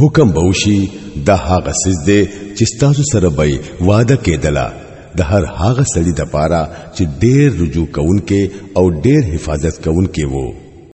حکم بوشي د هغه سجده چې تاسو سره به وعده کېدله د هر هغه سړي د پاره چې ډېر رجوع کوونکې او ډېر حفاظت کوونکې وو